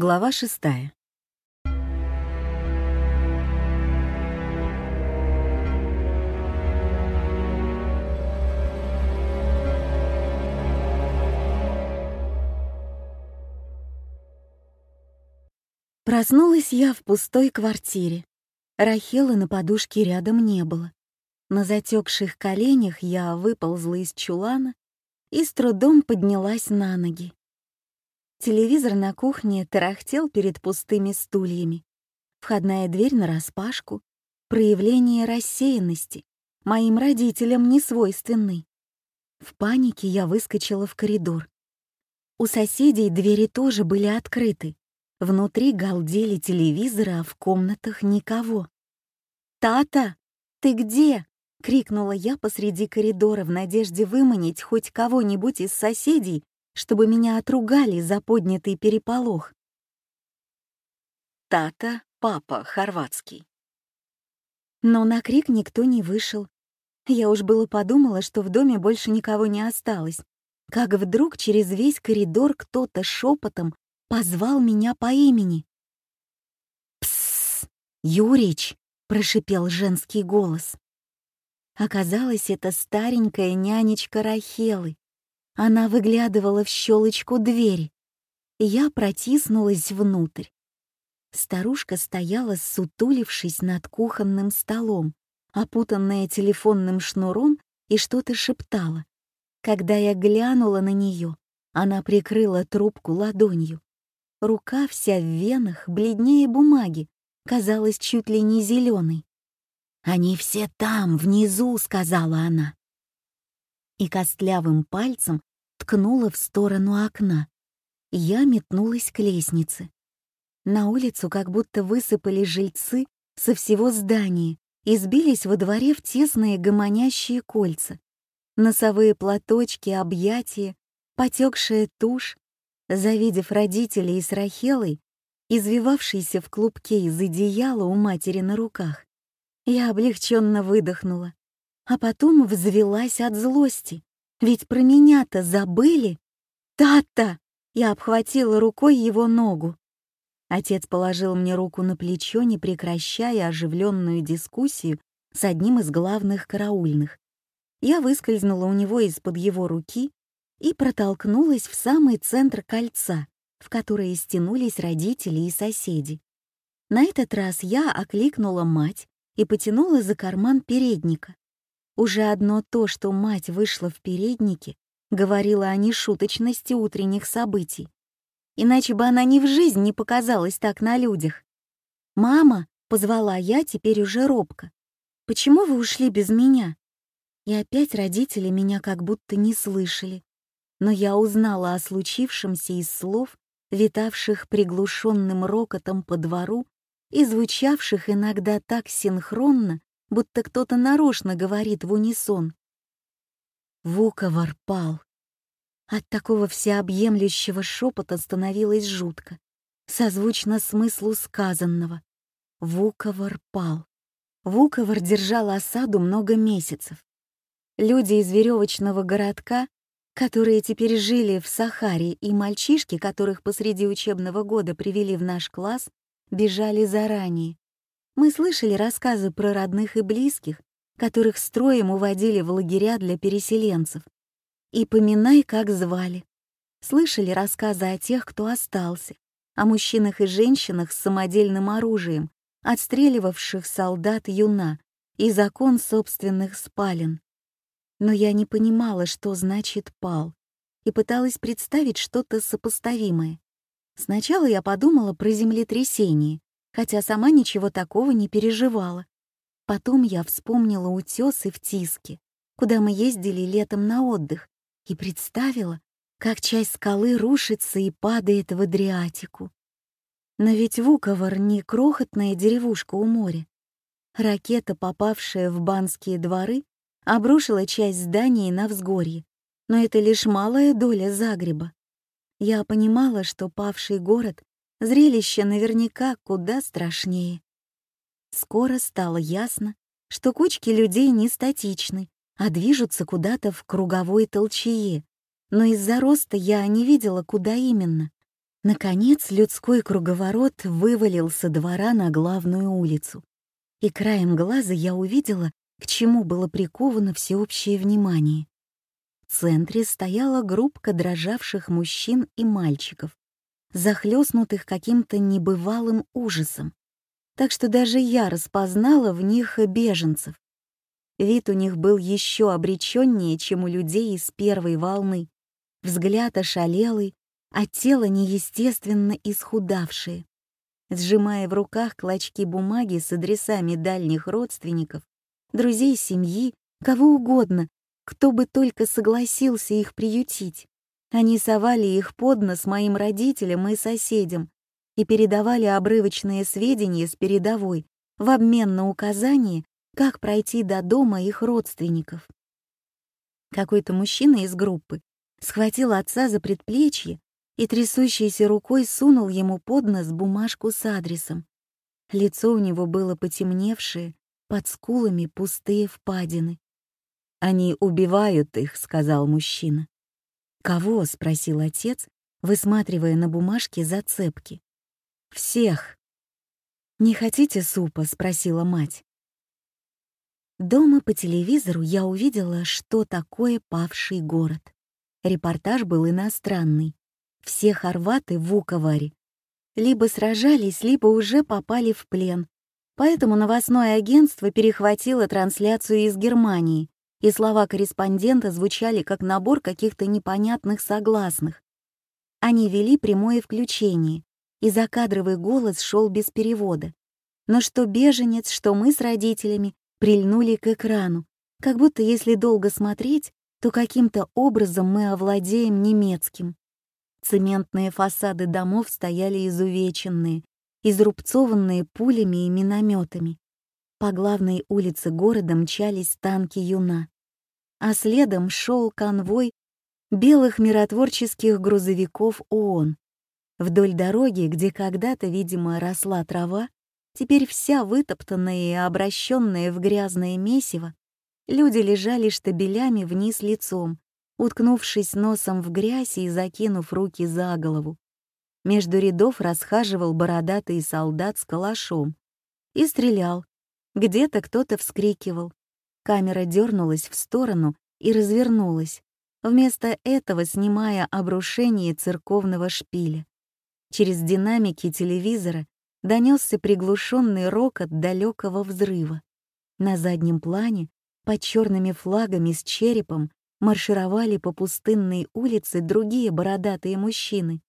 Глава шестая. Проснулась я в пустой квартире. Рахелы на подушке рядом не было. На затекших коленях я выползла из чулана и с трудом поднялась на ноги. Телевизор на кухне тарахтел перед пустыми стульями. Входная дверь нараспашку. Проявление рассеянности. Моим родителям не свойственны. В панике я выскочила в коридор. У соседей двери тоже были открыты. Внутри галдели телевизоры, а в комнатах никого. «Тата, ты где?» — крикнула я посреди коридора в надежде выманить хоть кого-нибудь из соседей чтобы меня отругали за поднятый переполох. Тата, папа, хорватский. Но на крик никто не вышел. Я уж было подумала, что в доме больше никого не осталось, как вдруг через весь коридор кто-то шепотом позвал меня по имени. «Псс! Юрич!» — прошипел женский голос. Оказалось, это старенькая нянечка Рахелы, она выглядывала в щелочку двери. Я протиснулась внутрь. Старушка стояла, сутулившись над кухонным столом, опутанная телефонным шнуром, и что-то шептала. Когда я глянула на нее, она прикрыла трубку ладонью. Рука вся в венах, бледнее бумаги, казалась чуть ли не зеленой. «Они все там, внизу», — сказала она. И костлявым пальцем ткнула в сторону окна. Я метнулась к лестнице. На улицу как будто высыпали жильцы со всего здания и сбились во дворе в тесные гомонящие кольца. Носовые платочки, объятия, потекшая тушь. Завидев родителей с Рахелой, извивавшейся в клубке из одеяла у матери на руках, я облегченно выдохнула, а потом взвелась от злости. Ведь про меня-то забыли. Тата! Я обхватила рукой его ногу. Отец положил мне руку на плечо, не прекращая оживленную дискуссию с одним из главных караульных. Я выскользнула у него из-под его руки и протолкнулась в самый центр кольца, в которое стянулись родители и соседи. На этот раз я окликнула мать и потянула за карман передника. Уже одно то, что мать вышла в переднике, говорило о нешуточности утренних событий. Иначе бы она ни в жизнь не показалась так на людях. «Мама!» — позвала я теперь уже робко. «Почему вы ушли без меня?» И опять родители меня как будто не слышали. Но я узнала о случившемся из слов, витавших приглушенным рокотом по двору и звучавших иногда так синхронно, будто кто-то нарочно говорит в унисон. Вуковар пал. От такого всеобъемлющего шепота становилось жутко, созвучно смыслу сказанного. Вуковар пал. Вуковар держал осаду много месяцев. Люди из веревочного городка, которые теперь жили в Сахаре, и мальчишки, которых посреди учебного года привели в наш класс, бежали заранее, мы слышали рассказы про родных и близких, которых строем уводили в лагеря для переселенцев. И поминай, как звали. Слышали рассказы о тех, кто остался, о мужчинах и женщинах с самодельным оружием, отстреливавших солдат юна и закон собственных спален. Но я не понимала, что значит «пал», и пыталась представить что-то сопоставимое. Сначала я подумала про землетрясение, хотя сама ничего такого не переживала. Потом я вспомнила утесы в Тиске, куда мы ездили летом на отдых, и представила, как часть скалы рушится и падает в Адриатику. Но ведь Вуковар не крохотная деревушка у моря. Ракета, попавшая в банские дворы, обрушила часть зданий на взгорье, но это лишь малая доля Загреба. Я понимала, что павший город Зрелище наверняка куда страшнее. Скоро стало ясно, что кучки людей не статичны, а движутся куда-то в круговой толчее, но из-за роста я не видела, куда именно. Наконец людской круговорот вывалил со двора на главную улицу, и краем глаза я увидела, к чему было приковано всеобщее внимание. В центре стояла группка дрожавших мужчин и мальчиков, захлестнутых каким-то небывалым ужасом, так что даже я распознала в них беженцев. Вид у них был еще обреченнее, чем у людей из первой волны. Взгляд ошалелый, а тело неестественно исхудавшее. Сжимая в руках клочки бумаги с адресами дальних родственников, друзей семьи, кого угодно, кто бы только согласился их приютить. Они совали их под нос моим родителям и соседям и передавали обрывочные сведения с передовой в обмен на указание, как пройти до дома их родственников. Какой-то мужчина из группы схватил отца за предплечье и трясущейся рукой сунул ему под нос бумажку с адресом. Лицо у него было потемневшее, под скулами пустые впадины. «Они убивают их», — сказал мужчина. «Кого?» — спросил отец, высматривая на бумажке зацепки. «Всех». «Не хотите супа?» — спросила мать. Дома по телевизору я увидела, что такое павший город. Репортаж был иностранный. Все хорваты в Вуковаре либо сражались, либо уже попали в плен. Поэтому новостное агентство перехватило трансляцию из Германии, и слова корреспондента звучали как набор каких-то непонятных согласных. Они вели прямое включение, и закадровый голос шел без перевода. Но что беженец, что мы с родителями прильнули к экрану, как будто если долго смотреть, то каким-то образом мы овладеем немецким. Цементные фасады домов стояли изувеченные, изрубцованные пулями и минометами. По главной улице города мчались танки юна, а следом шел конвой белых миротворческих грузовиков ООН. Вдоль дороги, где когда-то, видимо, росла трава, теперь вся вытоптанная и обращенная в грязное месиво, люди лежали штабелями вниз лицом, уткнувшись носом в грязь и закинув руки за голову. Между рядов расхаживал бородатый солдат с калашом и стрелял. Где-то кто-то вскрикивал. Камера дернулась в сторону и развернулась, вместо этого снимая обрушение церковного шпиля. Через динамики телевизора донесся приглушенный рокот далекого взрыва. На заднем плане, под черными флагами с черепом, маршировали по пустынной улице другие бородатые мужчины,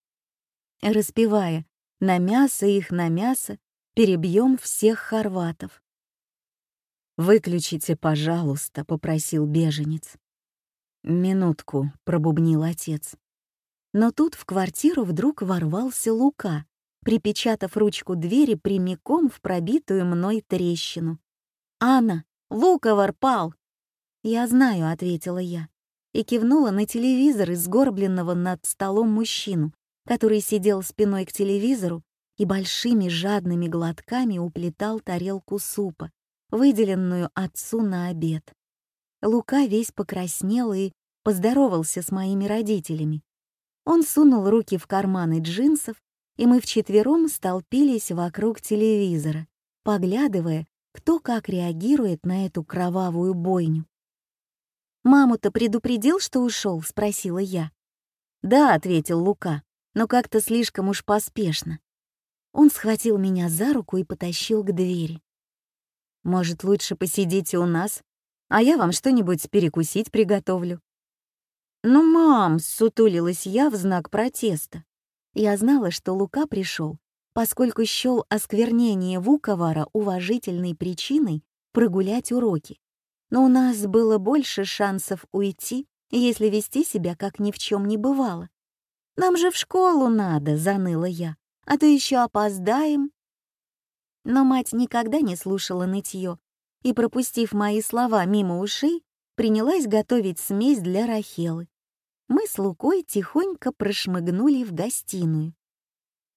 распевая «На мясо их, на мясо, перебьем всех хорватов». «Выключите, пожалуйста», — попросил беженец. «Минутку», — пробубнил отец. Но тут в квартиру вдруг ворвался Лука, припечатав ручку двери прямиком в пробитую мной трещину. «Анна, Лука ворпал!» «Я знаю», — ответила я и кивнула на телевизор из сгорбленного над столом мужчину, который сидел спиной к телевизору и большими жадными глотками уплетал тарелку супа, выделенную отцу на обед. Лука весь покраснел и поздоровался с моими родителями. Он сунул руки в карманы джинсов, и мы вчетвером столпились вокруг телевизора, поглядывая, кто как реагирует на эту кровавую бойню. «Маму-то предупредил, что ушел?» — спросила я. «Да», — ответил Лука, но как-то слишком уж поспешно. Он схватил меня за руку и потащил к двери. «Может, лучше посидите у нас, а я вам что-нибудь перекусить приготовлю». «Ну, мам!» — сутулилась я в знак протеста. Я знала, что Лука пришел, поскольку счел осквернение Вуковара уважительной причиной прогулять уроки но у нас было больше шансов уйти, если вести себя как ни в чем не бывало. «Нам же в школу надо», — заныла я, «а то еще опоздаем». Но мать никогда не слушала нытье и, пропустив мои слова мимо ушей, принялась готовить смесь для Рахелы. Мы с Лукой тихонько прошмыгнули в гостиную.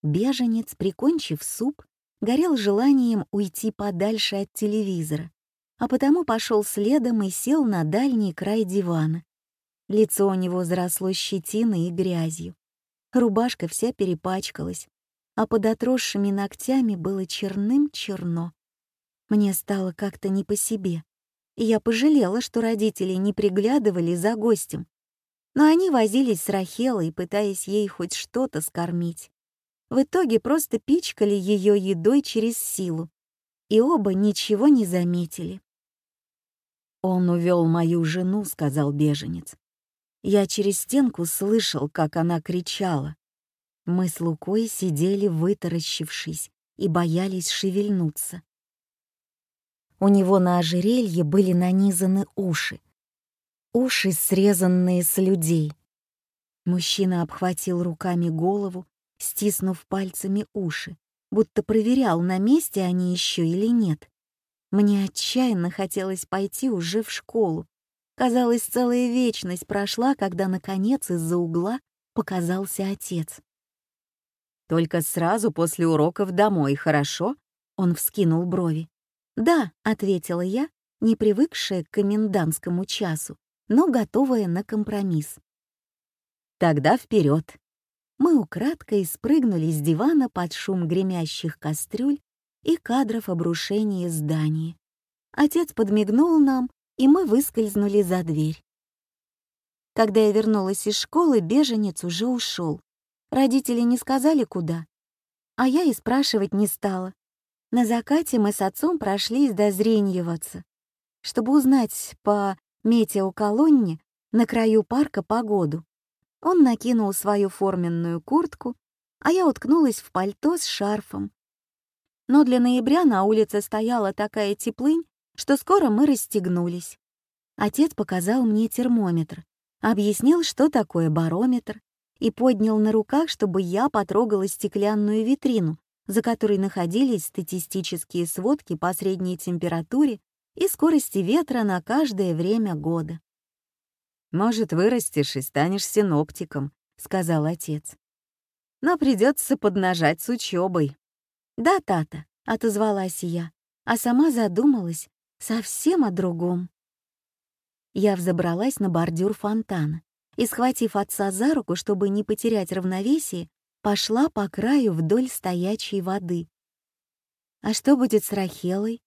Беженец, прикончив суп, горел желанием уйти подальше от телевизора а потому пошел следом и сел на дальний край дивана. Лицо у него заросло щетиной и грязью. Рубашка вся перепачкалась, а под отросшими ногтями было черным-черно. Мне стало как-то не по себе, и я пожалела, что родители не приглядывали за гостем. Но они возились с Рахелой, пытаясь ей хоть что-то скормить. В итоге просто пичкали ее едой через силу, и оба ничего не заметили. «Он увел мою жену», — сказал беженец. Я через стенку слышал, как она кричала. Мы с Лукой сидели вытаращившись и боялись шевельнуться. У него на ожерелье были нанизаны уши. Уши, срезанные с людей. Мужчина обхватил руками голову, стиснув пальцами уши, будто проверял, на месте они еще или нет. Мне отчаянно хотелось пойти уже в школу. Казалось, целая вечность прошла, когда, наконец, из-за угла показался отец. «Только сразу после уроков домой, хорошо?» Он вскинул брови. «Да», — ответила я, не привыкшая к комендантскому часу, но готовая на компромисс. «Тогда вперед. Мы украдкой спрыгнули с дивана под шум гремящих кастрюль и кадров обрушения здания. Отец подмигнул нам, и мы выскользнули за дверь. Когда я вернулась из школы, беженец уже ушел. Родители не сказали, куда. А я и спрашивать не стала. На закате мы с отцом прошлись до Зреньеваться, чтобы узнать по метеоколонне на краю парка погоду. Он накинул свою форменную куртку, а я уткнулась в пальто с шарфом. Но для ноября на улице стояла такая теплынь, что скоро мы расстегнулись. Отец показал мне термометр, объяснил, что такое барометр, и поднял на руках, чтобы я потрогала стеклянную витрину, за которой находились статистические сводки по средней температуре и скорости ветра на каждое время года. «Может, вырастешь и станешь синоптиком», — сказал отец. «Но придется поднажать с учебой. «Да, Тата», — отозвалась я, а сама задумалась совсем о другом. Я взобралась на бордюр фонтана и, схватив отца за руку, чтобы не потерять равновесие, пошла по краю вдоль стоячей воды. А что будет с Рахелой?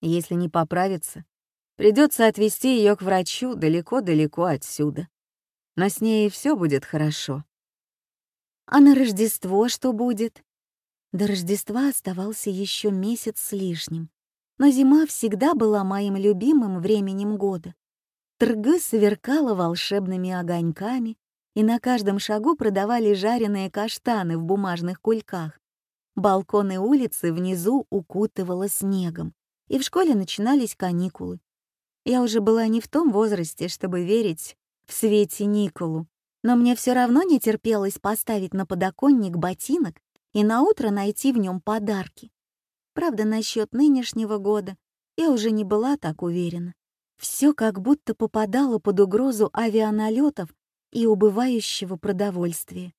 Если не поправится, придется отвезти ее к врачу далеко-далеко отсюда. Но с ней все будет хорошо. А на Рождество что будет? До Рождества оставался еще месяц с лишним, но зима всегда была моим любимым временем года. Торгы сверкала волшебными огоньками, и на каждом шагу продавали жареные каштаны в бумажных кульках. Балконы улицы внизу укутывало снегом, и в школе начинались каникулы. Я уже была не в том возрасте, чтобы верить в свете Николу, но мне все равно не терпелось поставить на подоконник ботинок и наутро найти в нем подарки. Правда, насчет нынешнего года я уже не была так уверена. Все как будто попадало под угрозу авианалетов и убывающего продовольствия.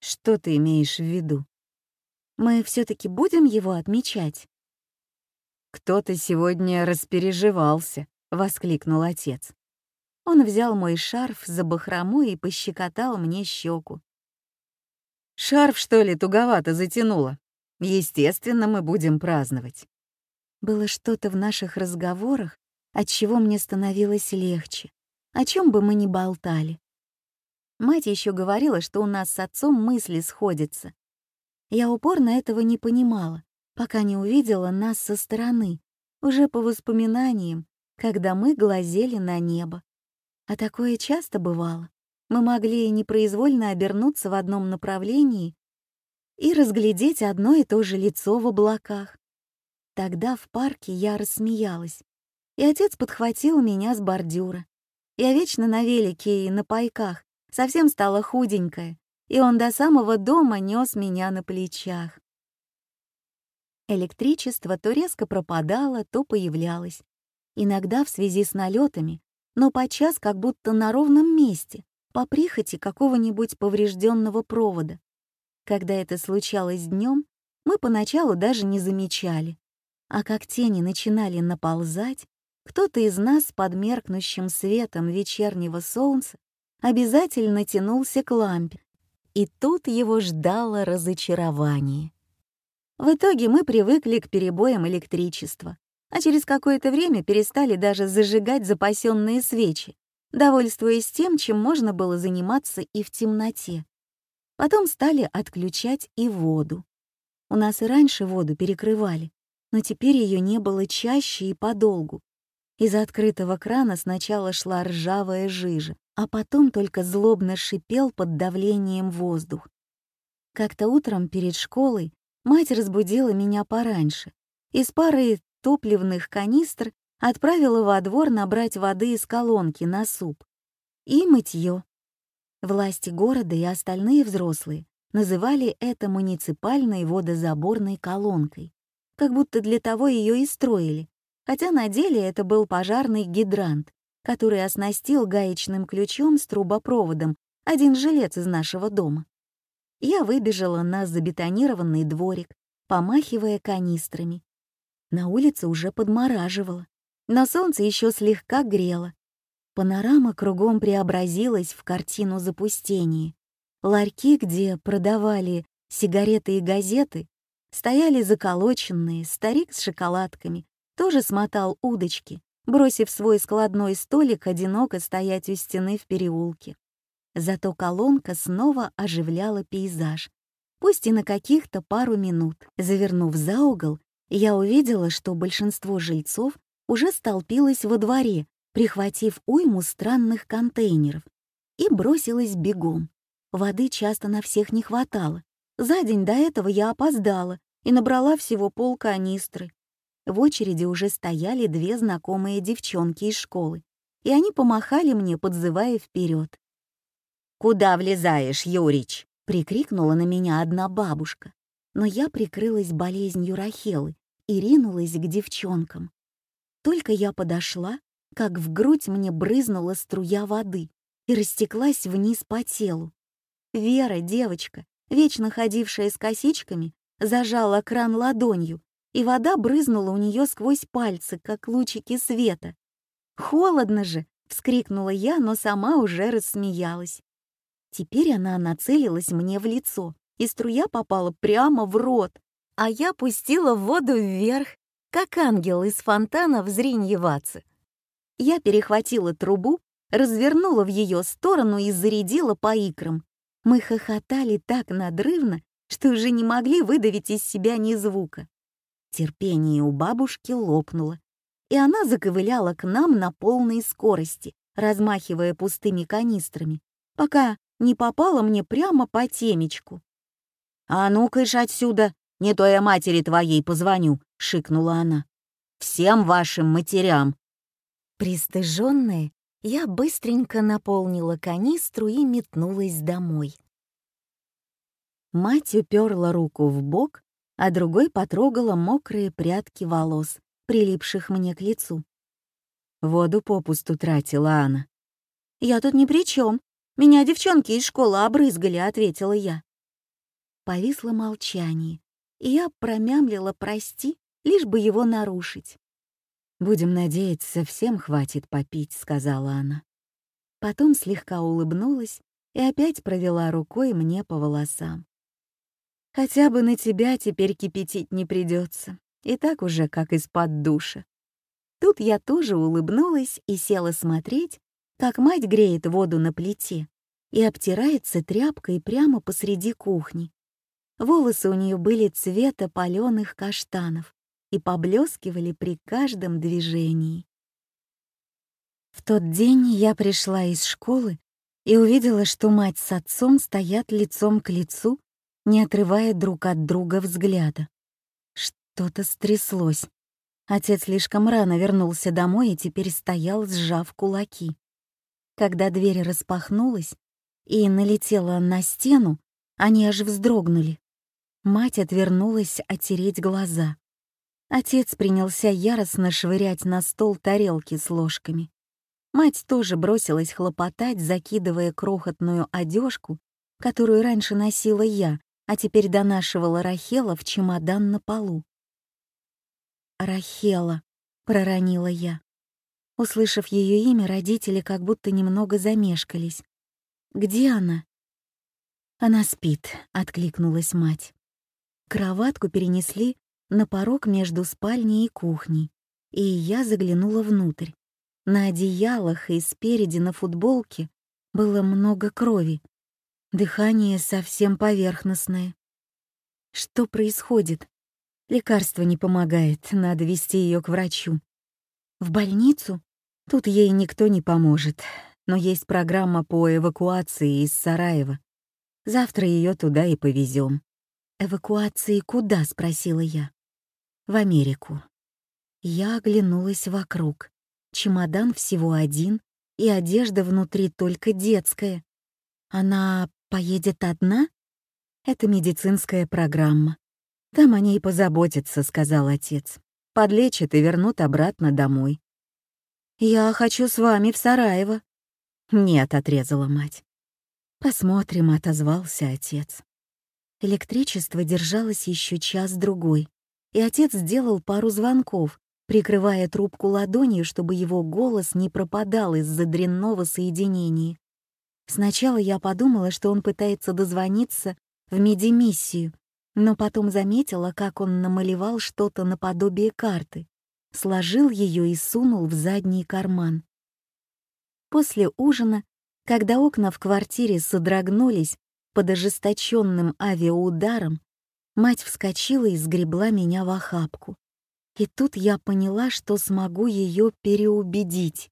Что ты имеешь в виду? Мы все-таки будем его отмечать? Кто-то сегодня распереживался, воскликнул отец. Он взял мой шарф за бахрому и пощекотал мне щеку. Шарф, что ли, туговато затянуло? Естественно, мы будем праздновать. Было что-то в наших разговорах, от чего мне становилось легче, о чем бы мы ни болтали. Мать еще говорила, что у нас с отцом мысли сходятся. Я упорно этого не понимала, пока не увидела нас со стороны, уже по воспоминаниям, когда мы глазели на небо. А такое часто бывало мы могли непроизвольно обернуться в одном направлении и разглядеть одно и то же лицо в облаках. Тогда в парке я рассмеялась, и отец подхватил меня с бордюра. Я вечно на велике и на пайках, совсем стала худенькая, и он до самого дома нес меня на плечах. Электричество то резко пропадало, то появлялось. Иногда в связи с налетами, но подчас как будто на ровном месте, по прихоти какого-нибудь поврежденного провода. Когда это случалось днем, мы поначалу даже не замечали. А как тени начинали наползать, кто-то из нас под меркнущим светом вечернего солнца обязательно тянулся к лампе, и тут его ждало разочарование. В итоге мы привыкли к перебоям электричества, а через какое-то время перестали даже зажигать запасенные свечи, довольствуясь тем, чем можно было заниматься и в темноте. Потом стали отключать и воду. У нас и раньше воду перекрывали, но теперь ее не было чаще и подолгу. Из открытого крана сначала шла ржавая жижа, а потом только злобно шипел под давлением воздух. Как-то утром перед школой мать разбудила меня пораньше. Из пары топливных канистр отправила во двор набрать воды из колонки на суп. И мытье. Власти города и остальные взрослые называли это муниципальной водозаборной колонкой, как будто для того ее и строили, хотя на деле это был пожарный гидрант, который оснастил гаечным ключом с трубопроводом один жилец из нашего дома. Я выбежала на забетонированный дворик, помахивая канистрами. На улице уже подмораживало, но солнце еще слегка грело, Панорама кругом преобразилась в картину запустения. Ларьки, где продавали сигареты и газеты, стояли заколоченные, старик с шоколадками, тоже смотал удочки, бросив свой складной столик одиноко стоять у стены в переулке. Зато колонка снова оживляла пейзаж, пусть и на каких-то пару минут. Завернув за угол, я увидела, что большинство жильцов уже столпилось во дворе, прихватив уйму странных контейнеров, и бросилась бегом. Воды часто на всех не хватало. За день до этого я опоздала и набрала всего пол канистры. В очереди уже стояли две знакомые девчонки из школы, и они помахали мне, подзывая вперед. «Куда влезаешь, Юрич?» — прикрикнула на меня одна бабушка. Но я прикрылась болезнью Рахелы и ринулась к девчонкам. Только я подошла, как в грудь мне брызнула струя воды и растеклась вниз по телу. Вера, девочка, вечно ходившая с косичками, зажала кран ладонью, и вода брызнула у нее сквозь пальцы, как лучики света. «Холодно же!» — вскрикнула я, но сама уже рассмеялась. Теперь она нацелилась мне в лицо, и струя попала прямо в рот, а я пустила воду вверх, как ангел из фонтана в Зриньеваце. Я перехватила трубу, развернула в ее сторону и зарядила по икрам. Мы хохотали так надрывно, что уже не могли выдавить из себя ни звука. Терпение у бабушки лопнуло, и она заковыляла к нам на полной скорости, размахивая пустыми канистрами, пока не попала мне прямо по темечку. «А ну-ка отсюда, не то я матери твоей позвоню», — шикнула она. «Всем вашим матерям, Пристыженная, я быстренько наполнила канистру и метнулась домой. Мать уперла руку в бок, а другой потрогала мокрые прядки волос, прилипших мне к лицу. Воду попусту тратила она. «Я тут ни при чем. Меня девчонки из школы обрызгали», — ответила я. Повисло молчание, и я промямлила «прости», лишь бы его нарушить. «Будем надеяться, всем хватит попить», — сказала она. Потом слегка улыбнулась и опять провела рукой мне по волосам. «Хотя бы на тебя теперь кипятить не придется, и так уже как из-под душа». Тут я тоже улыбнулась и села смотреть, как мать греет воду на плите и обтирается тряпкой прямо посреди кухни. Волосы у нее были цвета паленых каштанов, и поблескивали при каждом движении. В тот день я пришла из школы и увидела, что мать с отцом стоят лицом к лицу, не отрывая друг от друга взгляда. Что-то стряслось. Отец слишком рано вернулся домой и теперь стоял, сжав кулаки. Когда дверь распахнулась и налетела на стену, они аж вздрогнули. Мать отвернулась отереть глаза. Отец принялся яростно швырять на стол тарелки с ложками. Мать тоже бросилась хлопотать, закидывая крохотную одежку, которую раньше носила я, а теперь донашивала Рахела в чемодан на полу. «Рахела», — проронила я. Услышав ее имя, родители как будто немного замешкались, Где она?» «Она спит», — откликнулась мать. Кроватку перенесли на порог между спальней и кухней, и я заглянула внутрь. На одеялах и спереди на футболке было много крови. Дыхание совсем поверхностное. Что происходит? Лекарство не помогает, надо вести ее к врачу. В больницу? Тут ей никто не поможет, но есть программа по эвакуации из Сараева. Завтра ее туда и повезем. «Эвакуации куда?» — спросила я. «В Америку». Я оглянулась вокруг. Чемодан всего один, и одежда внутри только детская. Она поедет одна? Это медицинская программа. Там о ней позаботятся, сказал отец. Подлечат и вернут обратно домой. Я хочу с вами в Сараево. Нет, отрезала мать. Посмотрим, отозвался отец. Электричество держалось еще час-другой, и отец сделал пару звонков, прикрывая трубку ладонью, чтобы его голос не пропадал из-за дрянного соединения. Сначала я подумала, что он пытается дозвониться в медимиссию, но потом заметила, как он намалевал что-то наподобие карты, сложил ее и сунул в задний карман. После ужина, когда окна в квартире содрогнулись под ожесточенным авиаударом, мать вскочила и сгребла меня в охапку. И тут я поняла, что смогу ее переубедить.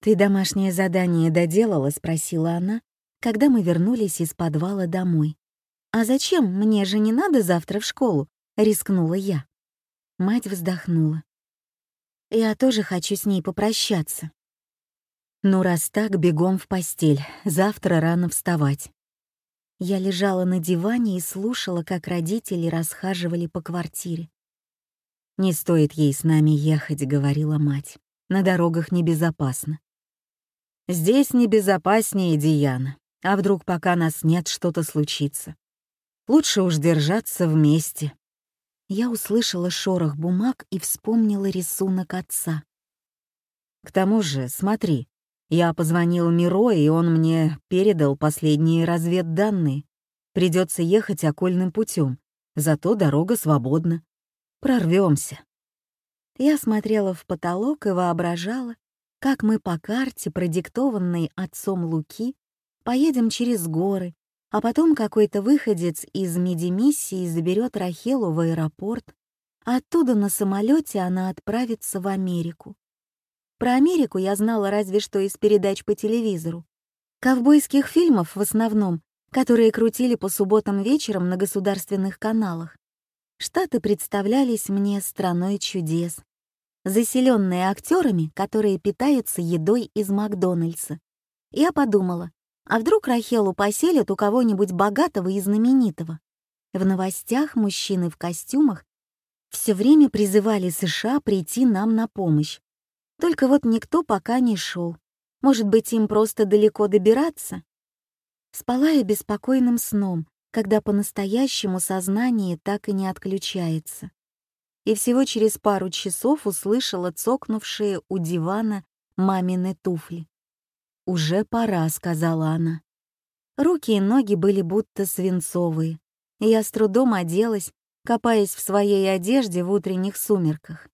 «Ты домашнее задание доделала?» — спросила она, когда мы вернулись из подвала домой. «А зачем? Мне же не надо завтра в школу», — рискнула я. Мать вздохнула. «Я тоже хочу с ней попрощаться». «Ну, раз так, бегом в постель, завтра рано вставать». Я лежала на диване и слушала, как родители расхаживали по квартире. «Не стоит ей с нами ехать», — говорила мать. «На дорогах небезопасно». «Здесь небезопаснее, Диана. А вдруг, пока нас нет, что-то случится? Лучше уж держаться вместе». Я услышала шорох бумаг и вспомнила рисунок отца. «К тому же, смотри, я позвонил Миро, и он мне передал последние разведданные. Придется ехать окольным путем, зато дорога свободна. Прорвемся. Я смотрела в потолок и воображала, как мы по карте, продиктованной отцом Луки, поедем через горы, а потом какой-то выходец из медимиссии заберет Рахелу в аэропорт, а оттуда на самолете она отправится в Америку. Про Америку я знала разве что из передач по телевизору. Ковбойских фильмов в основном, которые крутили по субботам вечером на государственных каналах. Штаты представлялись мне страной чудес, заселенные актерами, которые питаются едой из Макдональдса. Я подумала, а вдруг Рахелу поселят у кого-нибудь богатого и знаменитого? В новостях мужчины в костюмах все время призывали США прийти нам на помощь, только вот никто пока не шел. Может быть, им просто далеко добираться? Спала я беспокойным сном, когда по-настоящему сознание так и не отключается. И всего через пару часов услышала цокнувшие у дивана мамины туфли. «Уже пора», — сказала она. Руки и ноги были будто свинцовые, я с трудом оделась, копаясь в своей одежде в утренних сумерках.